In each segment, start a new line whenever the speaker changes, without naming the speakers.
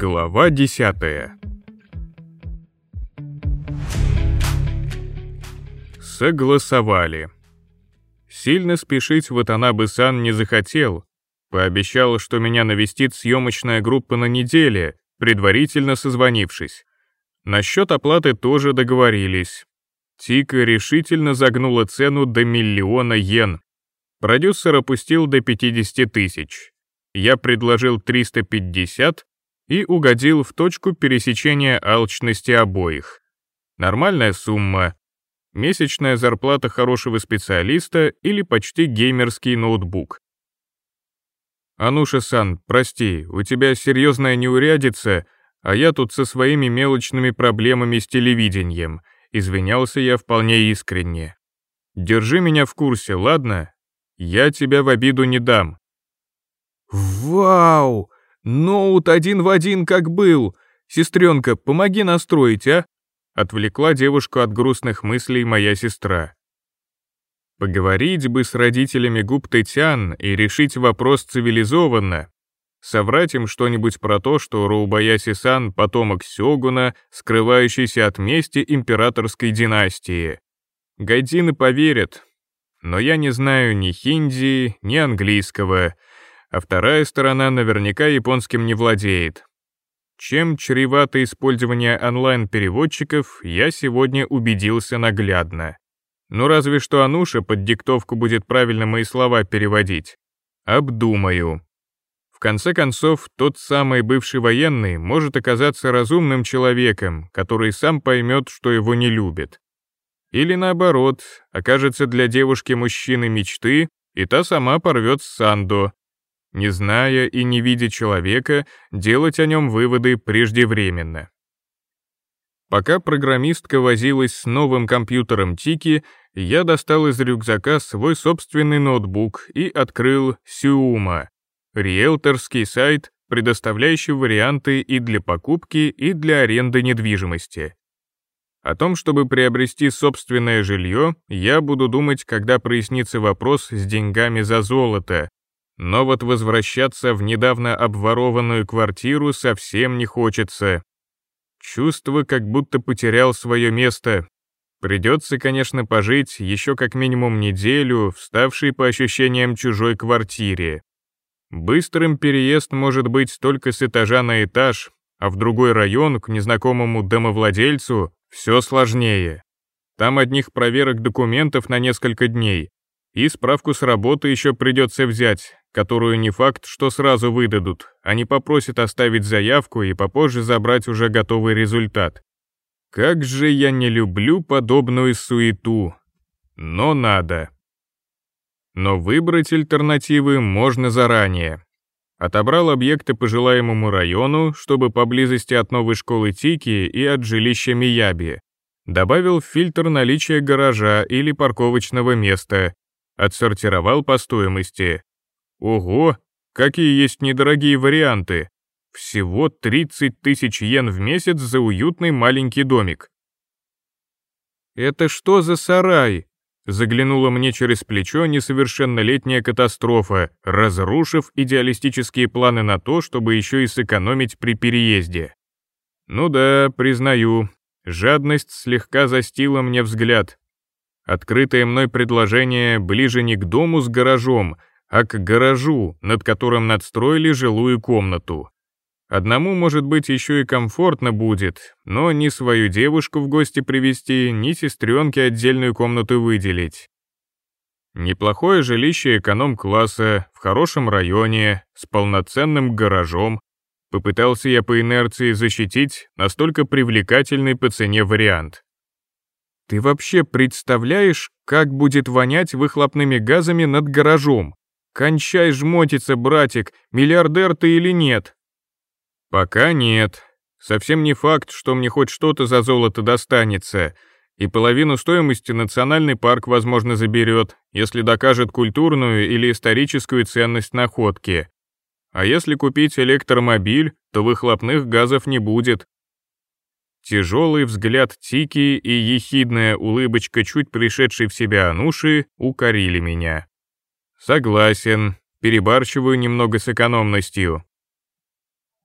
Глава 10 Согласовали. Сильно спешить Ватанабы-сан не захотел. Пообещал, что меня навестит съемочная группа на неделе, предварительно созвонившись. Насчет оплаты тоже договорились. Тика решительно загнула цену до миллиона йен. Продюсер опустил до 50 тысяч. Я предложил 350, и угодил в точку пересечения алчности обоих. Нормальная сумма, месячная зарплата хорошего специалиста или почти геймерский ноутбук. «Ануша-сан, прости, у тебя серьезная неурядица, а я тут со своими мелочными проблемами с телевидением», — извинялся я вполне искренне. «Держи меня в курсе, ладно? Я тебя в обиду не дам».
«Вау!» Ноут один в один как был. Сестренка, помоги настроить, а?»
Отвлекла девушку от грустных мыслей моя сестра. Поговорить бы с родителями губ Тетян и решить вопрос цивилизованно. Соврать им что-нибудь про то, что Роубаяси Сан — потомок Сёгуна, скрывающийся от мести императорской династии. Гайдины поверят. Но я не знаю ни хинди, ни английского — а вторая сторона наверняка японским не владеет. Чем чревато использование онлайн-переводчиков, я сегодня убедился наглядно. Ну разве что Ануша под диктовку будет правильно мои слова переводить. Обдумаю. В конце концов, тот самый бывший военный может оказаться разумным человеком, который сам поймет, что его не любит. Или наоборот, окажется для девушки мужчины мечты, и та сама порвет с Сандо, не зная и не видя человека, делать о нем выводы преждевременно. Пока программистка возилась с новым компьютером Тики, я достал из рюкзака свой собственный ноутбук и открыл Сиума, риэлторский сайт, предоставляющий варианты и для покупки, и для аренды недвижимости. О том, чтобы приобрести собственное жилье, я буду думать, когда прояснится вопрос с деньгами за золото, но вот возвращаться в недавно обворованную квартиру совсем не хочется. Чувство, как будто потерял свое место. Придется, конечно, пожить еще как минимум неделю, вставшей по ощущениям чужой квартире. Быстрым переезд может быть только с этажа на этаж, а в другой район к незнакомому домовладельцу все сложнее. Там одних проверок документов на несколько дней, и справку с работы еще придется взять, которую не факт, что сразу выдадут, они попросят оставить заявку и попозже забрать уже готовый результат. Как же я не люблю подобную суету. Но надо. Но выбрать альтернативы можно заранее. Отобрал объекты по желаемому району, чтобы поблизости от новой школы Тики и от жилища Мияби. Добавил в фильтр наличие гаража или парковочного места. Отсортировал по стоимости. Ого, какие есть недорогие варианты. Всего 30 тысяч йен в месяц за уютный маленький домик.
«Это что за сарай?» Заглянула мне через плечо несовершеннолетняя катастрофа, разрушив идеалистические планы на то, чтобы еще и сэкономить при переезде.
Ну да, признаю, жадность слегка застила мне взгляд. Открытое мной предложение ближе не к дому с гаражом — а к гаражу, над которым надстроили жилую комнату. Одному, может быть, еще и комфортно будет, но ни свою девушку в гости привезти, ни сестренке отдельную комнату выделить. Неплохое жилище эконом-класса, в хорошем районе, с полноценным гаражом. Попытался я по инерции защитить настолько привлекательный по цене вариант.
Ты вообще представляешь, как будет вонять выхлопными газами над гаражом? Кончай жмотиться, братик, миллиардер ты или нет?
Пока нет. Совсем не факт, что мне хоть что-то за золото достанется, и половину стоимости национальный парк, возможно, заберет, если докажет культурную или историческую ценность находки. А если купить электромобиль, то выхлопных газов не будет. Тяжелый взгляд Тики и ехидная улыбочка чуть пришедшей в себя Ануши укорили меня. Согласен, перебарщиваю немного с экономностью.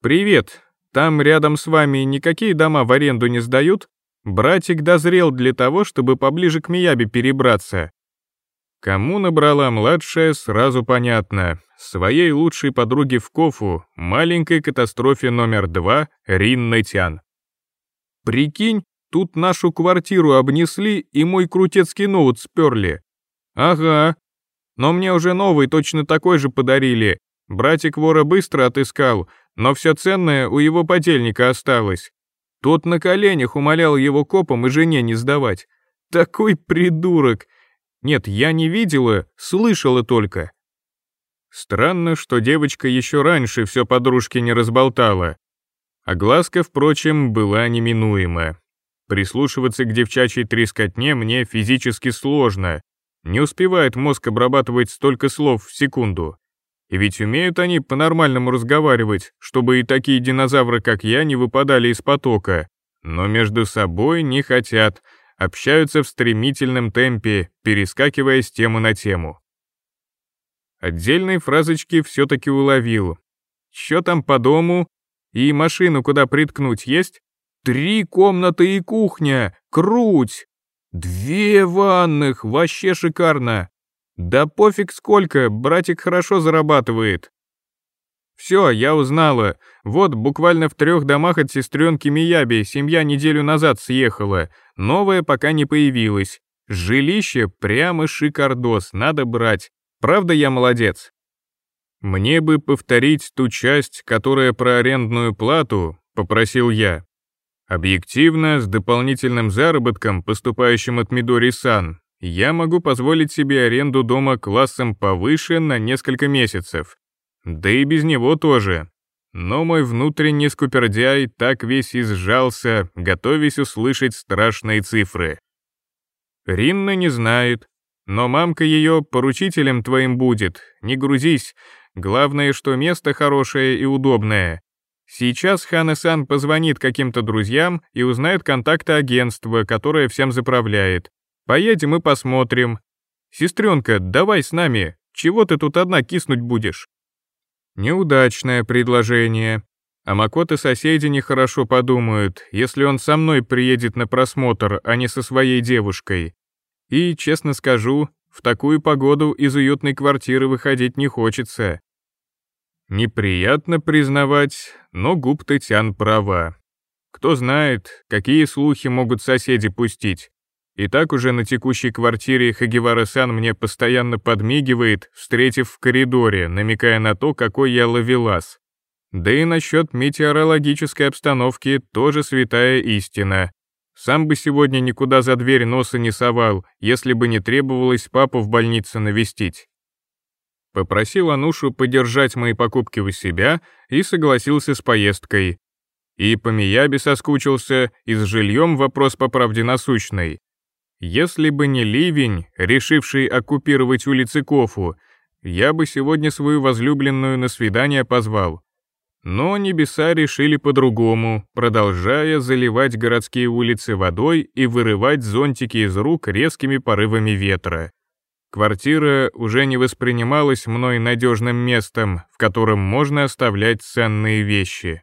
Привет, там рядом с вами никакие дома в аренду не сдают? Братик дозрел для того, чтобы поближе к Миябе перебраться. Кому набрала младшая, сразу понятно. Своей лучшей подруге в Кофу, маленькой катастрофе номер два, Рин Нэтян. Прикинь, тут нашу квартиру обнесли и мой крутецкий ноут сперли. Ага, но мне уже новый точно такой же подарили. Братик вора быстро отыскал, но все ценное у его подельника осталось. Тот на коленях умолял его копом и жене не сдавать. Такой придурок! Нет, я не видела, слышала только. Странно, что девочка еще раньше все подружке не разболтала. А глазка, впрочем, была неминуема. Прислушиваться к девчачьей трескотне мне физически сложно, не успевает мозг обрабатывать столько слов в секунду. И ведь умеют они по-нормальному разговаривать, чтобы и такие динозавры, как я, не выпадали из потока. Но между собой не хотят, общаются в стремительном темпе, перескакивая с темы на тему. Отдельные фразочки все-таки уловил. Че там по дому? И машину куда приткнуть есть? Три комнаты и кухня! Круть! «Две ванных! Вообще шикарно! Да пофиг сколько, братик хорошо зарабатывает!» «Все, я узнала. Вот буквально в трех домах от сестренки Мияби семья неделю назад съехала. Новая пока не появилась. Жилище прямо шикардос, надо брать. Правда я молодец?» «Мне бы повторить ту часть, которая про арендную плату», — попросил я. Объективно, с дополнительным заработком, поступающим от Мидори-сан, я могу позволить себе аренду дома классом повыше на несколько месяцев. Да и без него тоже. Но мой внутренний скупердяй так весь изжался, готовясь услышать страшные цифры. Ринна не знает, но мамка ее поручителем твоим будет, не грузись. Главное, что место хорошее и удобное. Сейчас Ханасан позвонит каким-то друзьям и узнает контакты агентства, которое всем заправляет. Поедем и посмотрим. Сестренка, давай с нами, чего ты тут одна киснуть будешь? Неудачное предложение. А Макоты соседи нехорошо подумают, если он со мной приедет на просмотр, а не со своей девушкой. И, честно скажу, в такую погоду из уютной квартиры выходить не хочется. Неприятно признавать, но губ Татьян права. Кто знает, какие слухи могут соседи пустить. И так уже на текущей квартире Хагевара-сан мне постоянно подмигивает, встретив в коридоре, намекая на то, какой я ловелас. Да и насчет метеорологической обстановки тоже святая истина. Сам бы сегодня никуда за дверь носа не совал, если бы не требовалось папу в больнице навестить. Попросил Анушу подержать мои покупки у себя и согласился с поездкой. И по Миябе соскучился, и с жильем вопрос по правде насущный. Если бы не ливень, решивший оккупировать улицы Кофу, я бы сегодня свою возлюбленную на свидание позвал. Но небеса решили по-другому, продолжая заливать городские улицы водой и вырывать зонтики из рук резкими порывами ветра. Квартира уже не воспринималась мной надежным местом, в котором можно оставлять ценные вещи.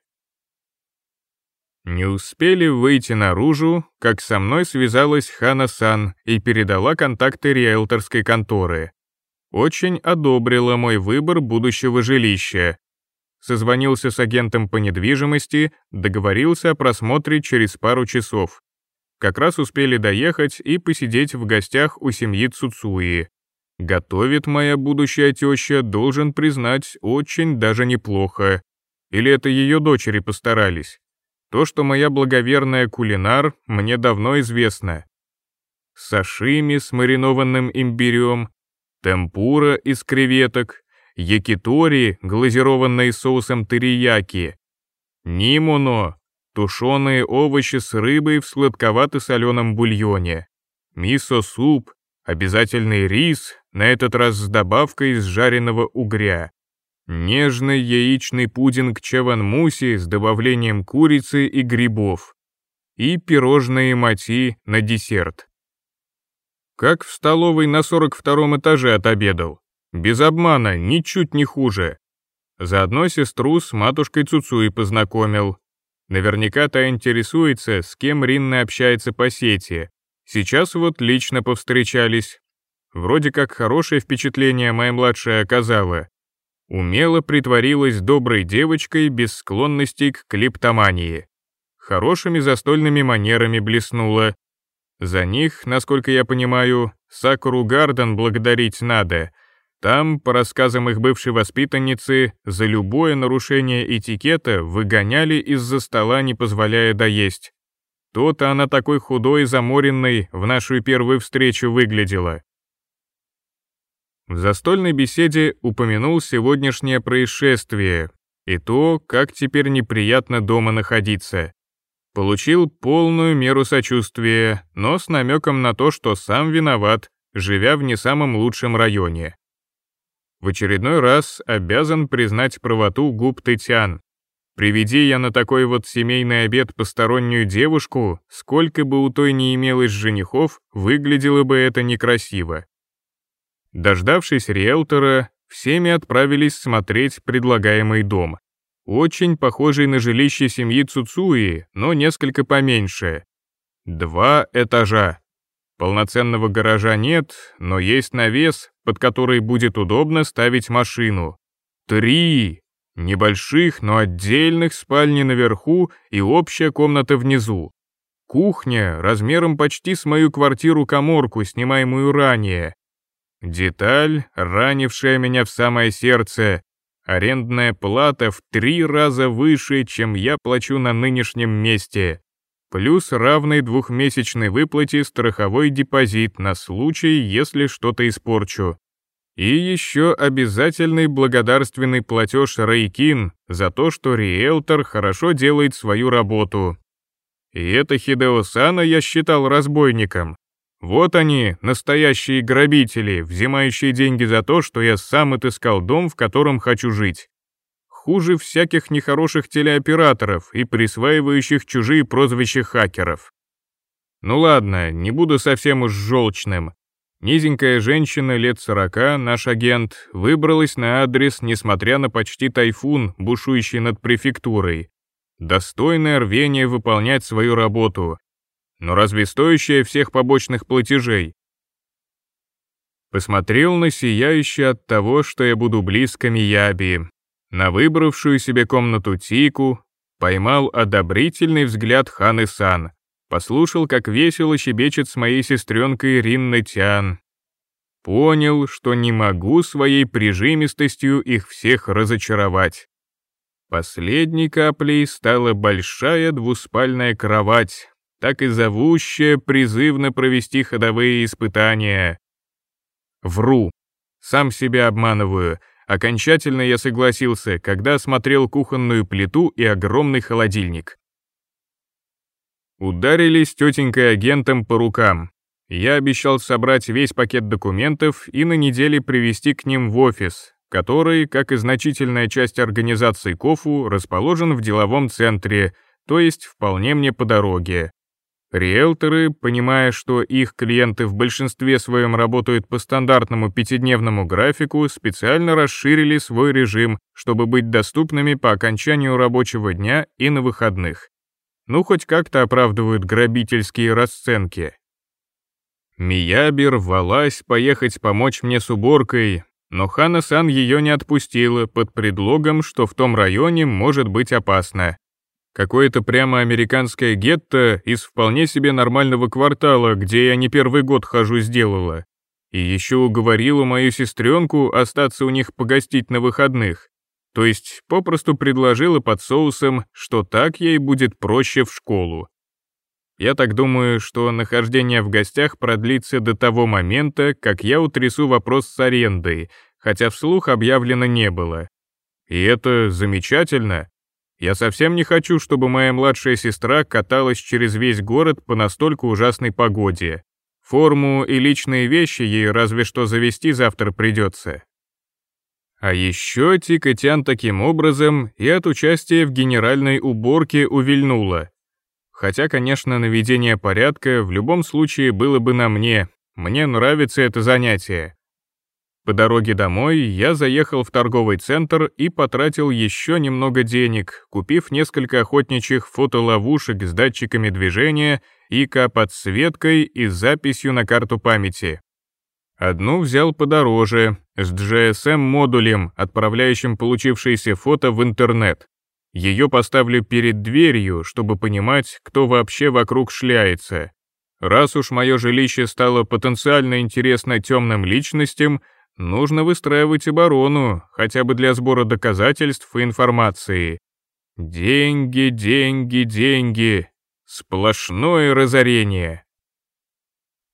Не успели выйти наружу, как со мной связалась Хана Сан и передала контакты риэлторской конторы. Очень одобрила мой выбор будущего жилища. Созвонился с агентом по недвижимости, договорился о просмотре через пару часов. Как раз успели доехать и посидеть в гостях у семьи Цуцуи. Готовит моя будущая теща, должен признать, очень даже неплохо. Или это ее дочери постарались? То, что моя благоверная кулинар, мне давно известно. Сашими с маринованным имбирем, темпура из креветок, якитори, глазированные соусом терияки, нимуно, тушеные овощи с рыбой в сладковато-соленом бульоне, мисо-суп, обязательный рис, на этот раз с добавкой из жареного угря. Нежный яичный пудинг чаванмуси с добавлением курицы и грибов. И пирожные мати на десерт. Как в столовой на 42 этаже отобедал. Без обмана, ничуть не хуже. Заодно сестру с матушкой Цуцуи познакомил.
Наверняка та интересуется, с кем Ринна общается по сети. Сейчас вот лично повстречались, вроде как хорошее впечатление моя младшая оказала, умело притворилась доброй девочкой без склонностей к клиптомании. Хорошими застольными манерами блеснула. За них, насколько я понимаю, Сакуру Гарден благодарить надо. Там, по рассказам их бывшей воспитанницы, за любое нарушение этикета выгоняли из-за стола, не позволяя доесть. То-то она такой худой и заморенной в нашу первую встречу выглядела. В застольной беседе упомянул сегодняшнее происшествие и то, как теперь неприятно дома находиться. Получил полную меру сочувствия, но с намеком на то, что сам виноват, живя в не самом лучшем районе. В очередной раз обязан признать правоту губ Тетян. Приведи я на такой вот семейный обед постороннюю девушку, сколько бы у той не имелось женихов, выглядело бы это некрасиво. Дождавшись риэлтора, всеми отправились смотреть предлагаемый дом. Очень похожий на жилище семьи Цуцуи, но несколько поменьше. Два этажа. Полноценного гаража нет, но есть навес, под который будет удобно ставить машину. Три! Небольших, но отдельных спальни наверху и общая комната внизу. Кухня размером почти с мою квартиру-коморку, снимаемую ранее, Деталь, ранившая меня в самое сердце, арендная плата в три раза выше, чем я плачу на нынешнем месте, плюс равный двухмесячной выплате страховой депозит на случай, если что-то испорчу. И еще обязательный благодарственный платеж Рейкин за то, что риэлтор хорошо делает свою работу. И это Хидео Сана я считал разбойником, вот они, настоящие грабители, взимающие деньги за то, что я сам отыскал дом, в котором хочу жить. Хуже всяких нехороших телеоператоров и присваивающих чужие прозвища хакеров. Ну ладно, не буду совсем уж желчным. Низенькая женщина лет сорока, наш агент, выбралась на адрес, несмотря на почти тайфун, бушующий над префектурой. Достойное рвение выполнять свою работу — но разве стоящая всех побочных платежей? Посмотрел на сияющий от того, что я буду близко Мияби, на выбравшую себе комнату Тику, поймал одобрительный взгляд Ханы Сан, послушал, как весело щебечет с моей сестренкой Ринна Тян. Понял, что не могу своей прижимистостью их всех разочаровать. Последней каплей стала большая двуспальная кровать, так и зовущая призывно провести ходовые испытания. Вру. Сам себя обманываю. Окончательно я согласился, когда смотрел кухонную плиту и огромный холодильник. Ударились с тетенькой агентом по рукам. Я обещал собрать весь пакет документов и на неделе привезти к ним в офис, который, как и значительная часть организации КОФУ, расположен в деловом центре, то есть вполне мне по дороге. Риэлторы, понимая, что их клиенты в большинстве своем работают по стандартному пятидневному графику, специально расширили свой режим, чтобы быть доступными по окончанию рабочего дня и на выходных. Ну, хоть как-то оправдывают грабительские расценки. Мияби рвалась поехать помочь мне с уборкой, но Хана-сан ее не отпустила под предлогом, что в том районе может быть опасно. Какое-то прямо американское гетто из вполне себе нормального квартала, где я не первый год хожу, сделала. И еще уговорила мою сестренку остаться у них погостить на выходных. То есть попросту предложила под соусом, что так ей будет проще в школу. Я так думаю, что нахождение в гостях продлится до того момента, как я утрясу вопрос с арендой, хотя вслух объявлено не было. И это замечательно, я совсем не хочу, чтобы моя младшая сестра каталась через весь город по настолько ужасной погоде. Форму и личные вещи ей разве что завести завтра придется. А еще Тикотян таким образом и от участия в генеральной уборке увильнула. Хотя, конечно, наведение порядка в любом случае было бы на мне. Мне нравится это занятие. По дороге домой я заехал в торговый центр и потратил еще немного денег, купив несколько охотничьих фотоловушек с датчиками движения, ИК-подсветкой и записью на карту памяти. Одну взял подороже, с GSM-модулем, отправляющим получившееся фото в интернет. Ее поставлю перед дверью, чтобы понимать, кто вообще вокруг шляется. Раз уж мое жилище стало потенциально интересно темным личностям, Нужно выстраивать оборону, хотя бы для сбора доказательств и информации. Деньги, деньги, деньги. Сплошное разорение.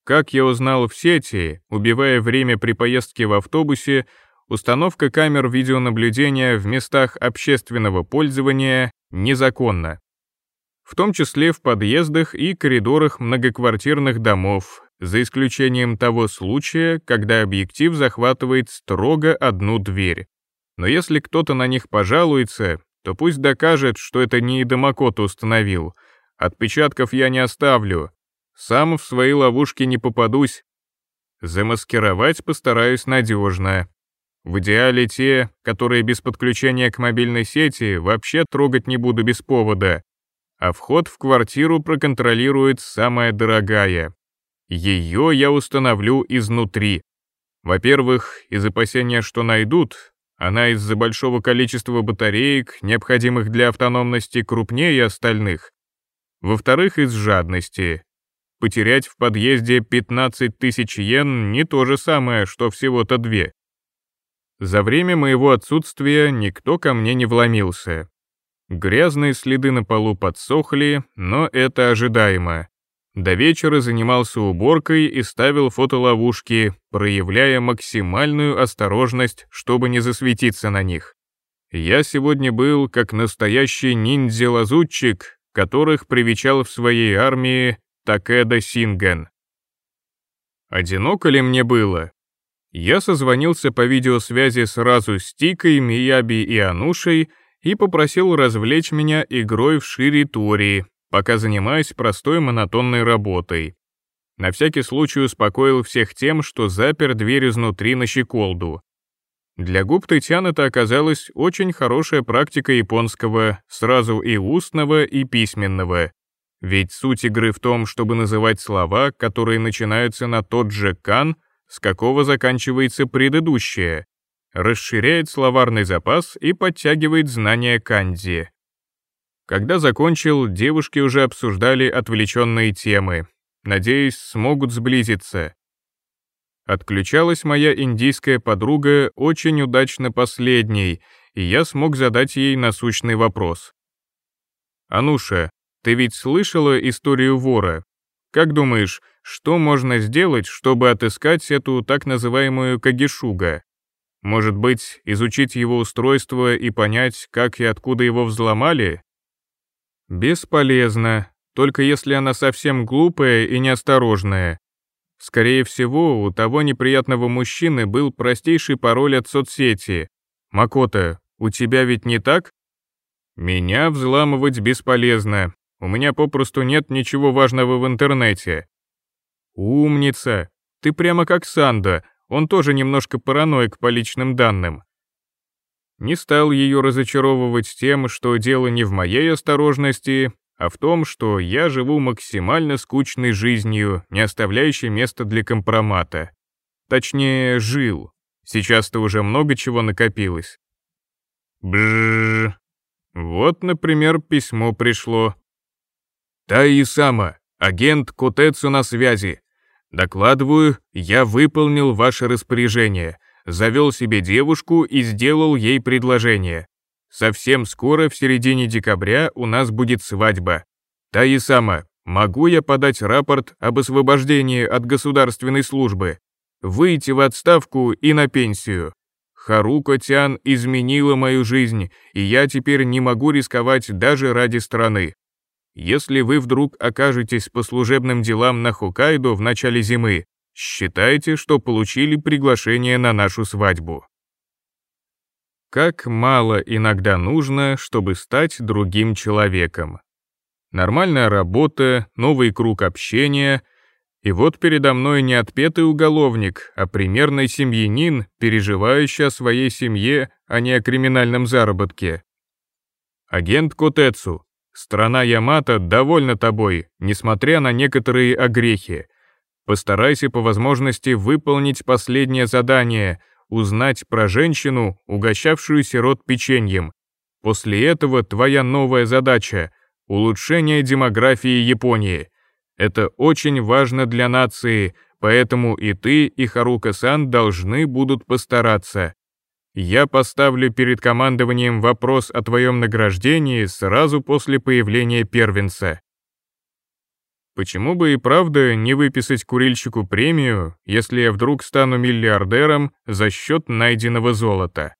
Как я узнал в сети, убивая время при поездке в автобусе, установка камер видеонаблюдения в местах общественного пользования незаконна. В том числе в подъездах и коридорах многоквартирных домов, за исключением того случая, когда объектив захватывает строго одну дверь. Но если кто-то на них пожалуется, то пусть докажет, что это не Идомокот установил. Отпечатков я не оставлю. Сам в свои ловушки не попадусь. Замаскировать постараюсь надежно. В идеале те, которые без подключения к мобильной сети вообще трогать не буду без повода. А вход в квартиру проконтролирует самая дорогая ее я установлю изнутри. Во-первых, из опасения, что найдут, она из-за большого количества батареек, необходимых для автономности, крупнее остальных. Во-вторых, из жадности. Потерять в подъезде 15 тысяч йен не то же самое, что всего-то две. За время моего отсутствия никто ко мне не вломился. Грязные следы на полу подсохли, но это ожидаемо. До вечера занимался уборкой и ставил фотоловушки, проявляя максимальную осторожность, чтобы не засветиться на них. Я сегодня был как настоящий ниндзя-лазутчик, которых привечал в своей армии Такеда Синган. Одиноко ли мне было? Я созвонился по видеосвязи сразу с Тикой, Мияби и Анушей и попросил развлечь меня игрой в Шири Тори, пока занимаюсь простой монотонной работой. На всякий случай успокоил всех тем, что запер дверь изнутри на щеколду. Для губ Тетян это оказалось очень хорошая практика японского, сразу и устного, и письменного. Ведь суть игры в том, чтобы называть слова, которые начинаются на тот же «кан», с какого заканчивается предыдущее, расширяет словарный запас и подтягивает знания канди. Когда закончил, девушки уже обсуждали отвлеченные темы. Надеюсь, смогут сблизиться. Отключалась моя индийская подруга очень удачно последней, и я смог задать ей насущный вопрос. «Ануша, ты ведь слышала историю вора? Как думаешь, что можно сделать, чтобы отыскать эту так называемую кагишуга? Может быть, изучить его устройство и понять, как и откуда его взломали?» Бесполезно, только если она совсем глупая и неосторожная. Скорее всего, у того неприятного мужчины был простейший пароль от соцсети. «Макота, у тебя ведь не так?» «Меня взламывать бесполезно. У меня попросту нет ничего важного в интернете». «Умница! Ты прямо как Санда, он тоже немножко параноик по личным данным не стал ее разочаровывать тем, что дело не в моей осторожности, а в том, что я живу максимально скучной жизнью, не оставляющей места для компромата. Точнее, жил. Сейчас-то уже много чего накопилось. Бжжж. Вот, например, письмо пришло. Та и сама, агент Кутецу на связи. Докладываю, я выполнил ваше распоряжение завел себе девушку и сделал ей предложение. Совсем скоро, в середине декабря, у нас будет свадьба. Та и сама, могу я подать рапорт об освобождении от государственной службы, выйти в отставку и на пенсию. Харука Тян изменила мою жизнь, и я теперь не могу рисковать даже ради страны. Если вы вдруг окажетесь по служебным делам на Хоккайдо в начале зимы, Считайте, что получили приглашение на нашу свадьбу. Как мало иногда нужно, чтобы стать другим человеком. Нормальная работа, новый круг общения — и вот передо мной не отпетый уголовник, а примерный семьянин, переживающий о своей семье, а не о криминальном заработке. Агент Котецу, страна Ямато довольна тобой, несмотря на некоторые огрехи. Постарайся по возможности выполнить последнее задание — узнать про женщину, угощавшую сирот печеньем. После этого твоя новая задача — улучшение демографии Японии. Это очень важно для нации, поэтому и ты, и Харука-сан должны будут постараться. Я поставлю перед командованием вопрос о твоем награждении сразу после появления первенца. Почему бы и правда не выписать курильщику премию, если я вдруг стану миллиардером за счет найденного золота?